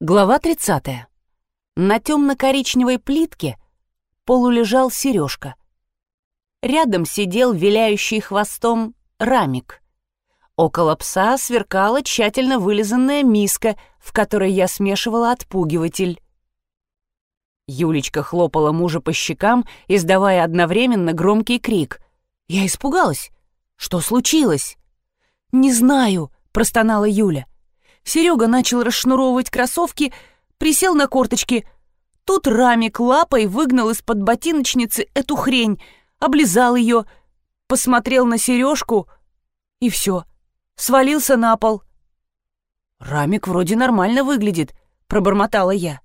Глава 30. На темно-коричневой плитке полулежал Сережка. Рядом сидел виляющий хвостом рамик. Около пса сверкала тщательно вылизанная миска, в которой я смешивала отпугиватель. Юлечка хлопала мужа по щекам, издавая одновременно громкий крик. Я испугалась. Что случилось? «Не знаю», — простонала Юля. Серега начал расшнуровывать кроссовки, присел на корточки. Тут Рамик лапой выгнал из-под ботиночницы эту хрень, облизал ее, посмотрел на сережку и все, свалился на пол. «Рамик вроде нормально выглядит», — пробормотала я.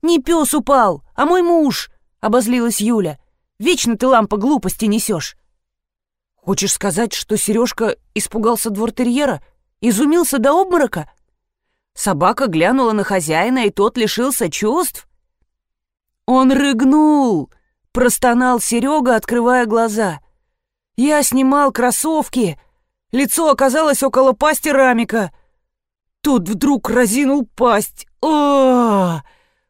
«Не пес упал, а мой муж», — обозлилась Юля. «Вечно ты лампа глупости несешь». «Хочешь сказать, что Сережка испугался двортерьера? Изумился до обморока?» Собака глянула на хозяина, и тот лишился чувств. «Он рыгнул!» — простонал Серега, открывая глаза. «Я снимал кроссовки. Лицо оказалось около пасти рамика. Тут вдруг разинул пасть. О,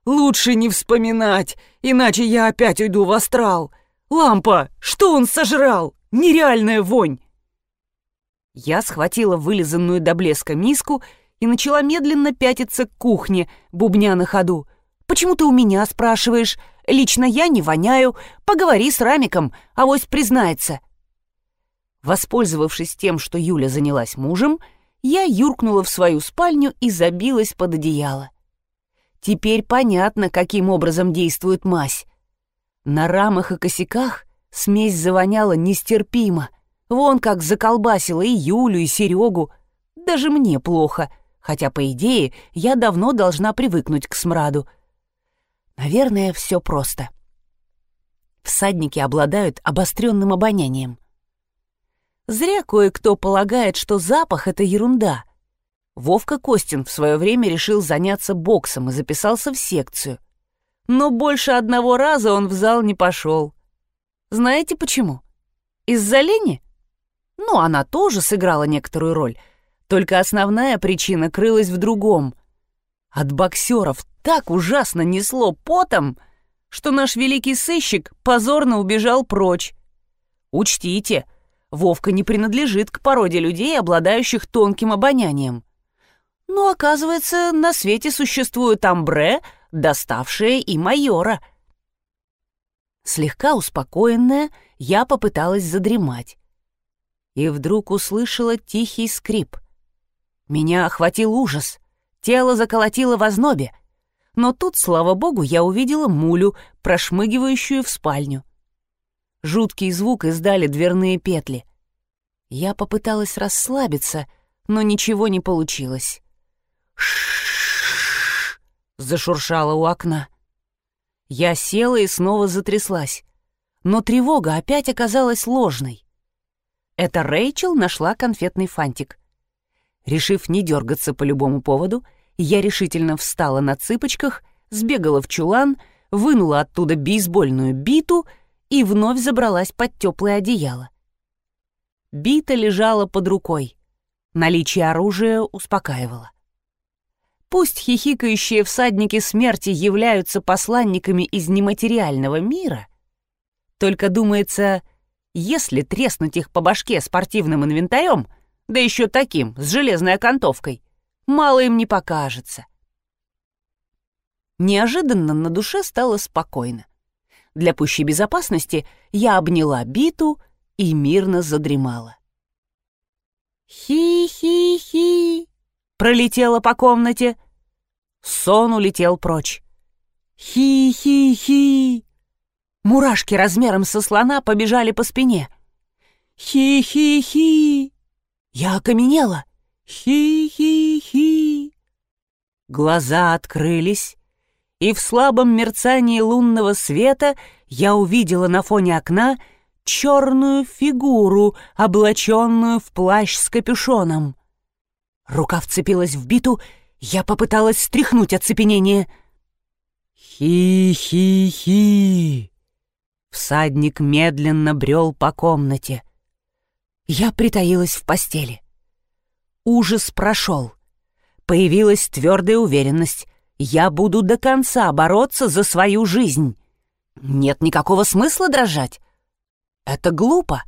Лучше не вспоминать, иначе я опять уйду в астрал. Лампа, что он сожрал? Нереальная вонь!» Я схватила вылизанную до блеска миску и начала медленно пятиться к кухне, бубня на ходу. «Почему ты у меня спрашиваешь? Лично я не воняю. Поговори с Рамиком, авось признается». Воспользовавшись тем, что Юля занялась мужем, я юркнула в свою спальню и забилась под одеяло. Теперь понятно, каким образом действует мазь. На рамах и косяках смесь завоняла нестерпимо. Вон как заколбасила и Юлю, и Серегу. Даже мне плохо — хотя, по идее, я давно должна привыкнуть к смраду. Наверное, все просто. Всадники обладают обостренным обонянием. Зря кое-кто полагает, что запах — это ерунда. Вовка Костин в свое время решил заняться боксом и записался в секцию. Но больше одного раза он в зал не пошел. Знаете почему? Из-за лени? Ну, она тоже сыграла некоторую роль — только основная причина крылась в другом. От боксеров так ужасно несло потом, что наш великий сыщик позорно убежал прочь. Учтите, Вовка не принадлежит к породе людей, обладающих тонким обонянием. Но, оказывается, на свете существует амбре, доставшее и майора. Слегка успокоенная, я попыталась задремать. И вдруг услышала тихий скрип. Меня охватил ужас. Тело заколотило в ознобе. Но тут, слава богу, я увидела мулю, прошмыгивающую в спальню. Жуткий звук издали дверные петли. Я попыталась расслабиться, но ничего не получилось. ш зашуршало у окна. Я села и снова затряслась. Но тревога опять оказалась ложной. Это Рэйчел нашла конфетный фантик. Решив не дергаться по любому поводу, я решительно встала на цыпочках, сбегала в чулан, вынула оттуда бейсбольную биту и вновь забралась под теплое одеяло. Бита лежала под рукой. Наличие оружия успокаивало. Пусть хихикающие всадники смерти являются посланниками из нематериального мира, только, думается, если треснуть их по башке спортивным инвентарем — да еще таким, с железной окантовкой, мало им не покажется. Неожиданно на душе стало спокойно. Для пущей безопасности я обняла биту и мирно задремала. «Хи-хи-хи!» пролетела по комнате. Сон улетел прочь. «Хи-хи-хи!» Мурашки размером со слона побежали по спине. «Хи-хи-хи!» Я окаменела. Хи-хи-хи. Глаза открылись, и в слабом мерцании лунного света я увидела на фоне окна черную фигуру, облаченную в плащ с капюшоном. Рука вцепилась в биту, я попыталась стряхнуть оцепенение. «Хи-хи-хи!» Всадник медленно брел по комнате. Я притаилась в постели. Ужас прошел. Появилась твердая уверенность. Я буду до конца бороться за свою жизнь. Нет никакого смысла дрожать. Это глупо.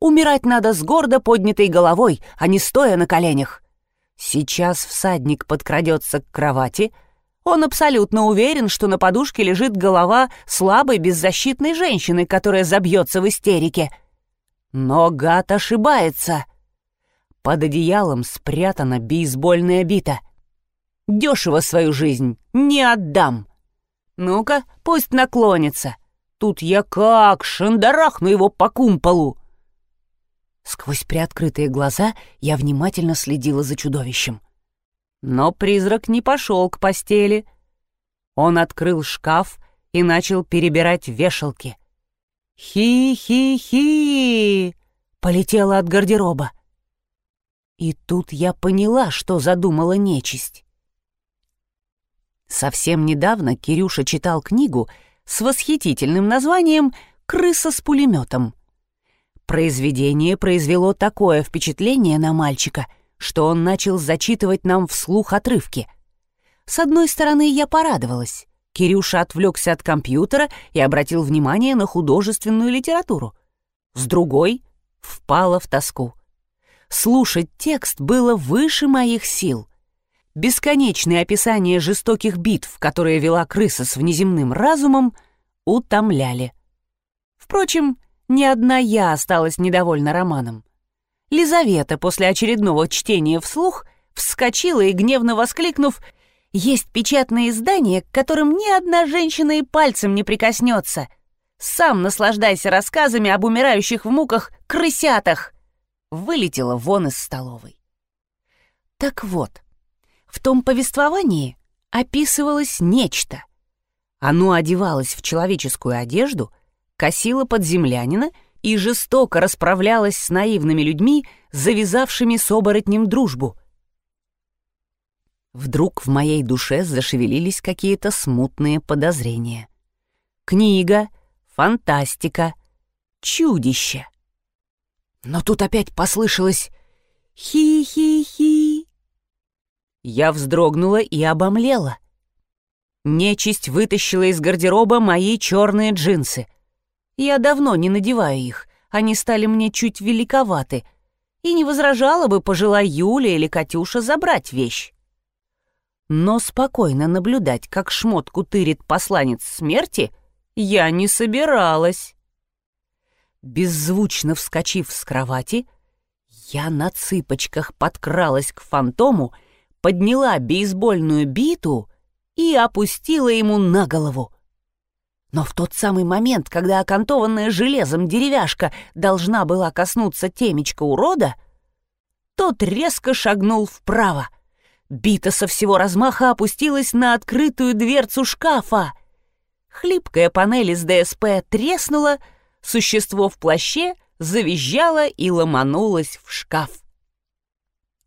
Умирать надо с гордо поднятой головой, а не стоя на коленях. Сейчас всадник подкрадется к кровати. Он абсолютно уверен, что на подушке лежит голова слабой беззащитной женщины, которая забьется в истерике. Но гад ошибается. Под одеялом спрятана бейсбольная бита. Дешево свою жизнь не отдам. Ну-ка, пусть наклонится. Тут я как шандарахну его по кумполу. Сквозь приоткрытые глаза я внимательно следила за чудовищем. Но призрак не пошел к постели. Он открыл шкаф и начал перебирать вешалки. «Хи-хи-хи!» — полетела от гардероба. И тут я поняла, что задумала нечисть. Совсем недавно Кирюша читал книгу с восхитительным названием «Крыса с пулеметом». Произведение произвело такое впечатление на мальчика, что он начал зачитывать нам вслух отрывки. С одной стороны, я порадовалась. Кирюша отвлекся от компьютера и обратил внимание на художественную литературу. С другой — впала в тоску. Слушать текст было выше моих сил. Бесконечные описания жестоких битв, которые вела крыса с внеземным разумом, утомляли. Впрочем, ни одна я осталась недовольна романом. Лизавета после очередного чтения вслух вскочила и, гневно воскликнув, «Есть печатные издания, к которым ни одна женщина и пальцем не прикоснется. Сам наслаждайся рассказами об умирающих в муках крысятах!» Вылетела вон из столовой. Так вот, в том повествовании описывалось нечто. Оно одевалось в человеческую одежду — косила под землянина и жестоко расправлялась с наивными людьми, завязавшими с оборотнем дружбу. Вдруг в моей душе зашевелились какие-то смутные подозрения. Книга, фантастика, чудище. Но тут опять послышалось «Хи-хи-хи». Я вздрогнула и обомлела. Нечисть вытащила из гардероба мои черные джинсы. Я давно не надеваю их, они стали мне чуть великоваты, и не возражала бы, пожелай Юля или Катюша забрать вещь. Но спокойно наблюдать, как шмотку тырит посланец смерти, я не собиралась. Беззвучно вскочив с кровати, я на цыпочках подкралась к фантому, подняла бейсбольную биту и опустила ему на голову. Но в тот самый момент, когда окантованная железом деревяшка должна была коснуться темечка урода, тот резко шагнул вправо. Бита со всего размаха опустилась на открытую дверцу шкафа. Хлипкая панель из ДСП треснула, существо в плаще завизжало и ломанулось в шкаф.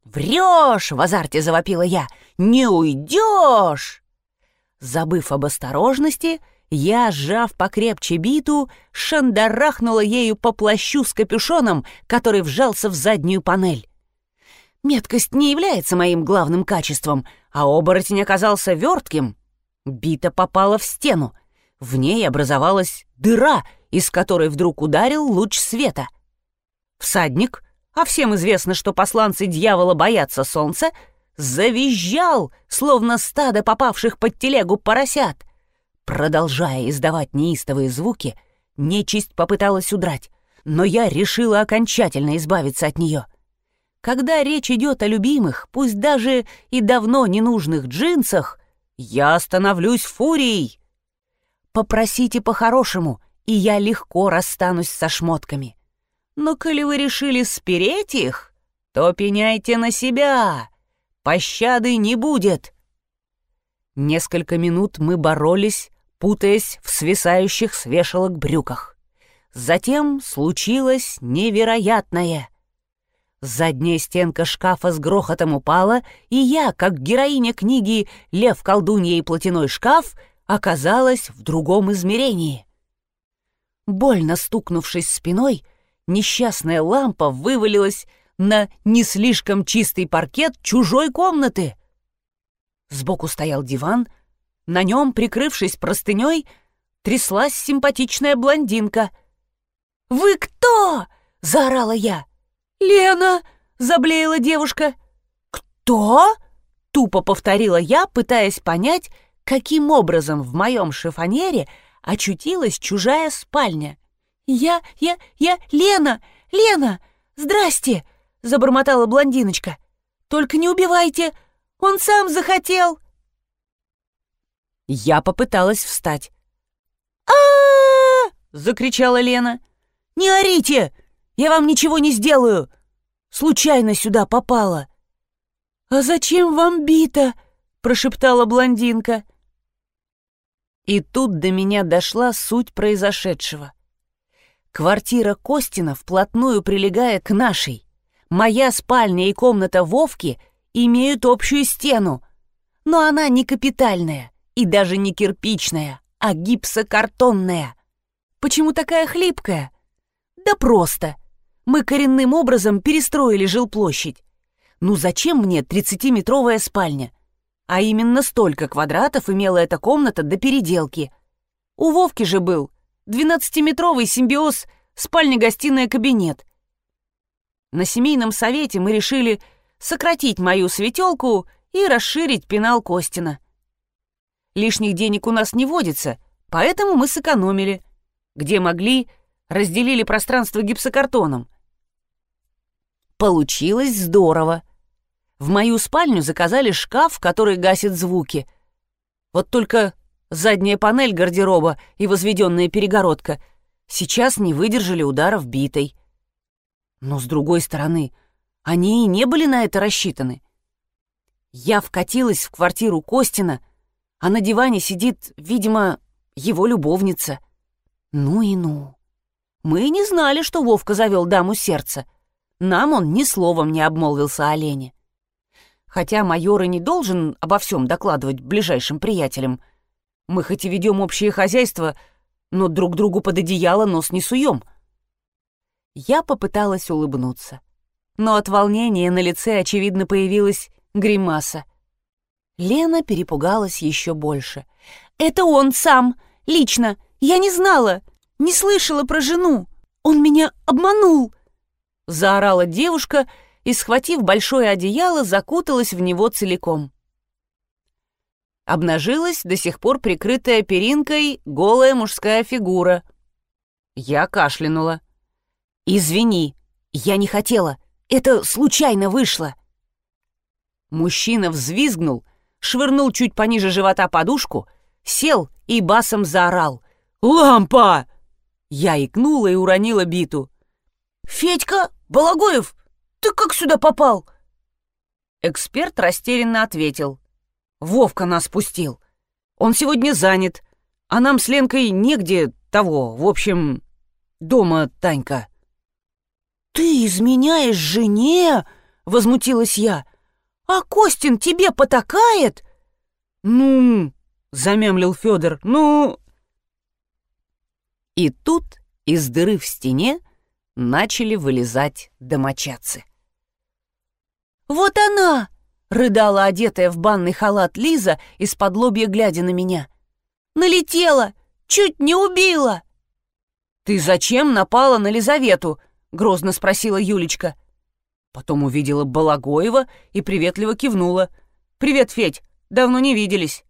«Врешь!» — в азарте завопила я. «Не уйдешь!» Забыв об осторожности, — я, сжав покрепче биту, шандарахнула ею по плащу с капюшоном, который вжался в заднюю панель. Меткость не является моим главным качеством, а оборотень оказался вертким. Бита попала в стену. В ней образовалась дыра, из которой вдруг ударил луч света. Всадник, а всем известно, что посланцы дьявола боятся солнца, завизжал, словно стадо попавших под телегу поросят. Продолжая издавать неистовые звуки, нечисть попыталась удрать, но я решила окончательно избавиться от нее. Когда речь идет о любимых, пусть даже и давно ненужных джинсах, я становлюсь фурией. Попросите по-хорошему, и я легко расстанусь со шмотками. Но коли вы решили спереть их, то пеняйте на себя. Пощады не будет. Несколько минут мы боролись, путаясь в свисающих с вешалок брюках. Затем случилось невероятное. Задняя стенка шкафа с грохотом упала, и я, как героиня книги «Лев, колдунья и платяной шкаф», оказалась в другом измерении. Больно стукнувшись спиной, несчастная лампа вывалилась на не слишком чистый паркет чужой комнаты. Сбоку стоял диван, на нем, прикрывшись простыней, тряслась симпатичная блондинка. «Вы кто?» — заорала я. «Лена!» — заблеяла девушка. «Кто?» — тупо повторила я, пытаясь понять, каким образом в моем шифонере очутилась чужая спальня. «Я, я, я, Лена! Лена! Здрасте!» — забормотала блондиночка. «Только не убивайте! Он сам захотел!» Я попыталась встать. а закричала Лена. «Не орите! Я вам ничего не сделаю! Случайно сюда попала!» «А зачем вам бита?» — прошептала блондинка. И тут до меня дошла суть произошедшего. Квартира Костина вплотную прилегает к нашей. Моя спальня и комната Вовки имеют общую стену, но она не капитальная и даже не кирпичная, а гипсокартонная. Почему такая хлипкая? Да просто. Мы коренным образом перестроили жилплощадь. Ну зачем мне 30-метровая спальня? А именно столько квадратов имела эта комната до переделки. У Вовки же был 12-метровый симбиоз спальня-гостиная-кабинет. На семейном совете мы решили сократить мою светелку и расширить пенал Костина. Лишних денег у нас не водится, поэтому мы сэкономили. Где могли, разделили пространство гипсокартоном. Получилось здорово. В мою спальню заказали шкаф, который гасит звуки. Вот только задняя панель гардероба и возведенная перегородка сейчас не выдержали ударов битой. Но, с другой стороны, они и не были на это рассчитаны. Я вкатилась в квартиру Костина, а на диване сидит, видимо, его любовница. Ну и ну. Мы не знали, что Вовка завел даму сердца. Нам он ни словом не обмолвился о Лене. Хотя майор и не должен обо всем докладывать ближайшим приятелям. Мы хоть и ведем общее хозяйство, но друг другу под одеяло нос не суем. Я попыталась улыбнуться. Но от волнения на лице, очевидно, появилась гримаса. Лена перепугалась еще больше. «Это он сам, лично. Я не знала, не слышала про жену. Он меня обманул!» Заорала девушка и, схватив большое одеяло, закуталась в него целиком. Обнажилась до сих пор прикрытая перинкой голая мужская фигура. Я кашлянула. «Извини, я не хотела. Это случайно вышло». Мужчина взвизгнул, швырнул чуть пониже живота подушку, сел и басом заорал. «Лампа!» Я икнула и уронила биту. «Федька Балагоев, ты как сюда попал?» Эксперт растерянно ответил. «Вовка нас пустил. Он сегодня занят, а нам с Ленкой негде того, в общем, дома Танька». «Ты изменяешь жене?» — возмутилась я. «А Костин тебе потакает?» «Ну...» — замямлил Федор. «Ну...» И тут из дыры в стене начали вылезать домочадцы. «Вот она!» — рыдала одетая в банный халат Лиза, из-под лобья глядя на меня. «Налетела! Чуть не убила!» «Ты зачем напала на Лизавету?» — грозно спросила Юлечка. Потом увидела Балагоева и приветливо кивнула. «Привет, Федь! Давно не виделись!»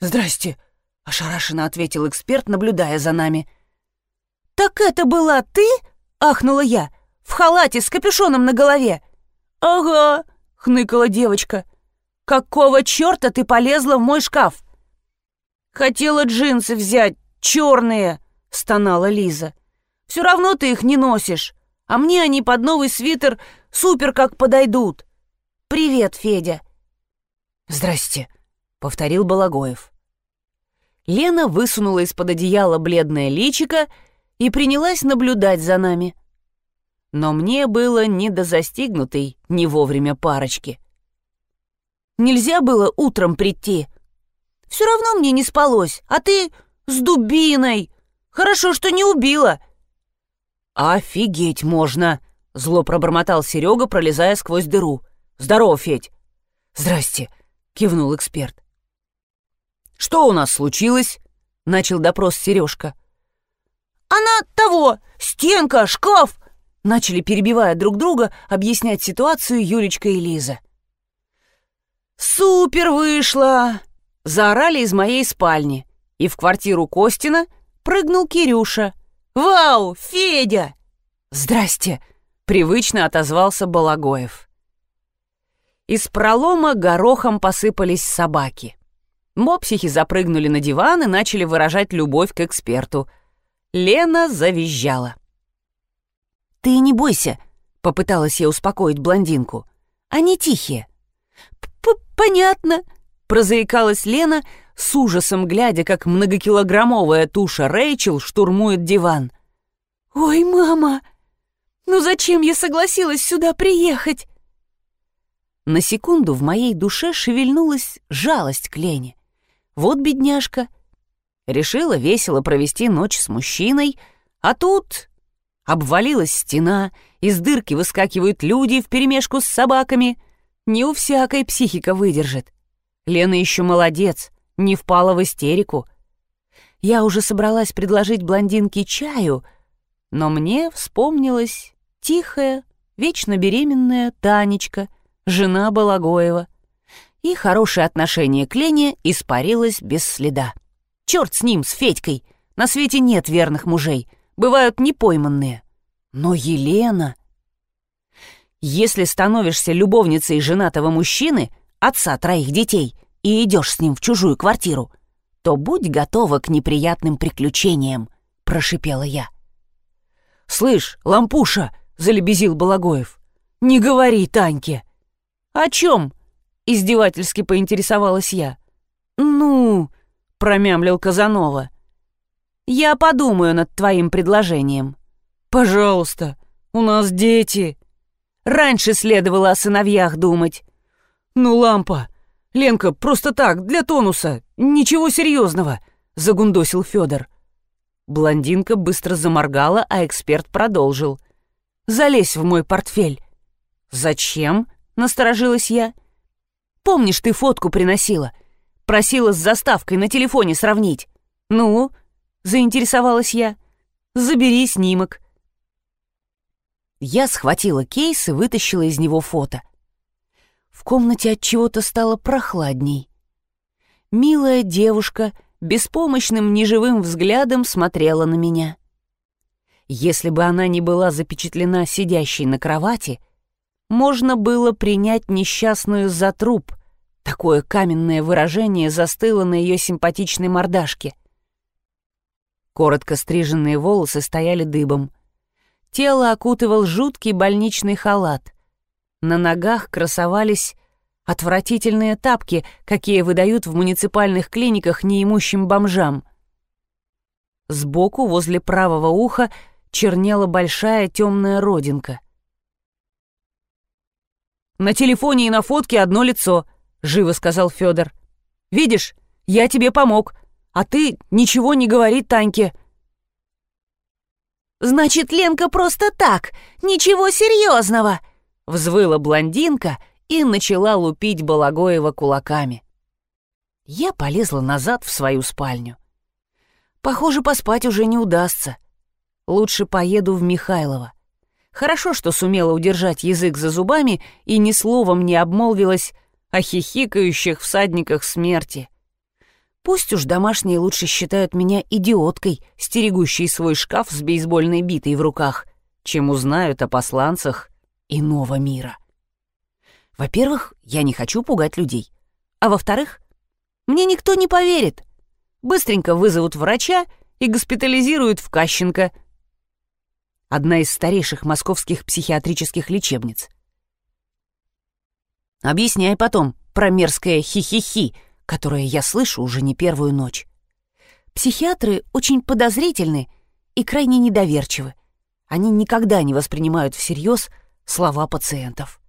«Здрасте!» — ошарашенно ответил эксперт, наблюдая за нами. «Так это была ты?» — ахнула я. «В халате с капюшоном на голове!» «Ага!» — хныкала девочка. «Какого черта ты полезла в мой шкаф?» «Хотела джинсы взять, черные!» — стонала Лиза. «Все равно ты их не носишь, а мне они под новый свитер супер как подойдут. Привет, Федя!» «Здрасте!» — повторил Балагоев. Лена высунула из-под одеяла бледное личико и принялась наблюдать за нами. Но мне было не до застигнутой не вовремя парочки. Нельзя было утром прийти. Все равно мне не спалось, а ты с дубиной. Хорошо, что не убила. Офигеть можно, зло пробормотал Серега, пролезая сквозь дыру. Здорово, Федь. Здрасте. — кивнул эксперт. «Что у нас случилось?» — начал допрос Сережка. «Она того! Стенка, шкаф!» Начали, перебивая друг друга, объяснять ситуацию Юлечка и Лиза. «Супер вышло!» — заорали из моей спальни, и в квартиру Костина прыгнул Кирюша. «Вау, Федя!» «Здрасте!» — привычно отозвался Балагоев. Из пролома горохом посыпались собаки. Мопсихи запрыгнули на диван и начали выражать любовь к эксперту. Лена завизжала. «Ты не бойся», — попыталась я успокоить блондинку. «Они тихие». П «Понятно», — прозаикалась Лена, с ужасом глядя, как многокилограммовая туша Рэйчел штурмует диван. «Ой, мама, ну зачем я согласилась сюда приехать?» На секунду в моей душе шевельнулась жалость к Лене. Вот бедняжка. Решила весело провести ночь с мужчиной, а тут обвалилась стена, из дырки выскакивают люди вперемешку с собаками. Не у всякой психика выдержит. Лена еще молодец, не впала в истерику. Я уже собралась предложить блондинке чаю, но мне вспомнилась тихая, вечно беременная Танечка — жена Балагоева. И хорошее отношение к Лене испарилось без следа. Черт с ним, с Федькой. На свете нет верных мужей. Бывают непойманные. Но Елена... Если становишься любовницей женатого мужчины, отца троих детей, и идешь с ним в чужую квартиру, то будь готова к неприятным приключениям, — прошипела я. «Слышь, лампуша!» — залебезил Балагоев. «Не говори Таньке!» «О чем?» — издевательски поинтересовалась я. «Ну...» — промямлил Казанова. «Я подумаю над твоим предложением». «Пожалуйста, у нас дети». Раньше следовало о сыновьях думать. «Ну, лампа! Ленка, просто так, для тонуса, ничего серьезного», — загундосил Федор. Блондинка быстро заморгала, а эксперт продолжил. «Залезь в мой портфель». «Зачем?» — насторожилась я. «Помнишь, ты фотку приносила? Просила с заставкой на телефоне сравнить. Ну?» — заинтересовалась я. «Забери снимок». Я схватила кейс и вытащила из него фото. В комнате от чего-то стало прохладней. Милая девушка беспомощным неживым взглядом смотрела на меня. Если бы она не была запечатлена сидящей на кровати — можно было принять несчастную за труп. Такое каменное выражение застыло на ее симпатичной мордашке. Коротко стриженные волосы стояли дыбом. Тело окутывал жуткий больничный халат. На ногах красовались отвратительные тапки, какие выдают в муниципальных клиниках неимущим бомжам. Сбоку, возле правого уха, чернела большая темная родинка. На телефоне и на фотке одно лицо», — живо сказал Федор. «Видишь, я тебе помог, а ты ничего не говори Таньке». «Значит, Ленка просто так, ничего серьезного!» — взвыла блондинка и начала лупить Балагоева кулаками. Я полезла назад в свою спальню. Похоже, поспать уже не удастся. Лучше поеду в Михайлово. Хорошо, что сумела удержать язык за зубами и ни словом не обмолвилась о хихикающих всадниках смерти. Пусть уж домашние лучше считают меня идиоткой, стерегущей свой шкаф с бейсбольной битой в руках, чем узнают о посланцах иного мира. Во-первых, я не хочу пугать людей. А во-вторых, мне никто не поверит. Быстренько вызовут врача и госпитализируют в Кащенко — одна из старейших московских психиатрических лечебниц. Объясняй потом про мерзкое хи-хи-хи, которое я слышу уже не первую ночь. Психиатры очень подозрительны и крайне недоверчивы. Они никогда не воспринимают всерьез слова пациентов.